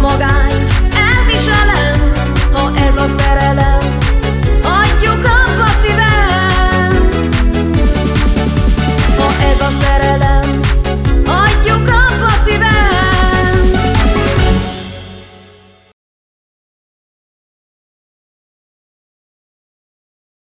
magán.